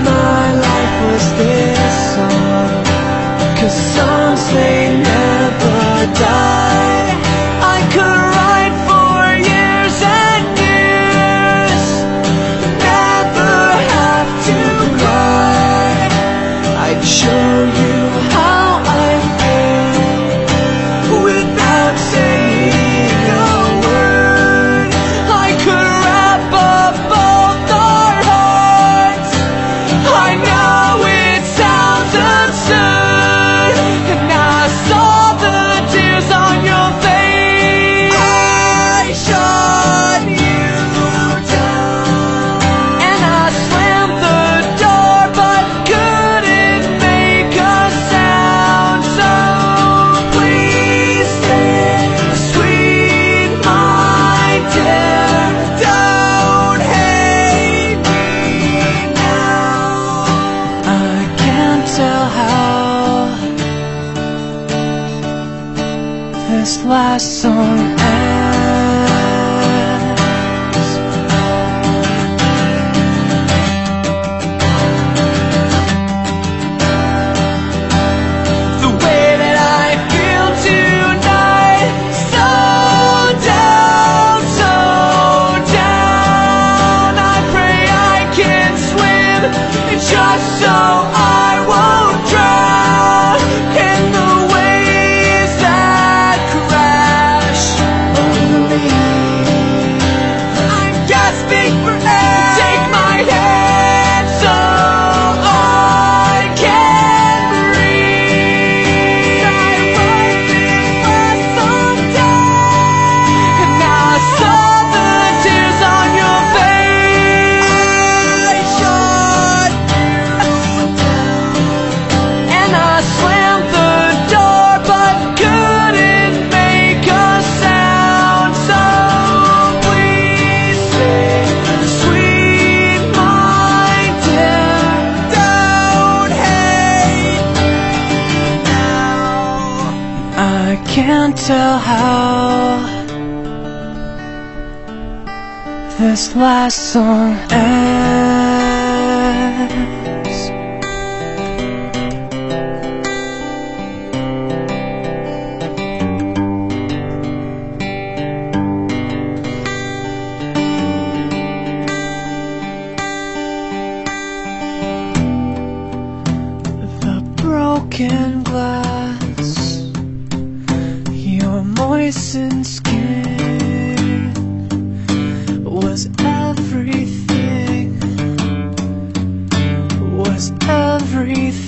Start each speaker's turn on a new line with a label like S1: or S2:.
S1: my life was this last song I can't tell how this last song ends. skin was everything, was everything.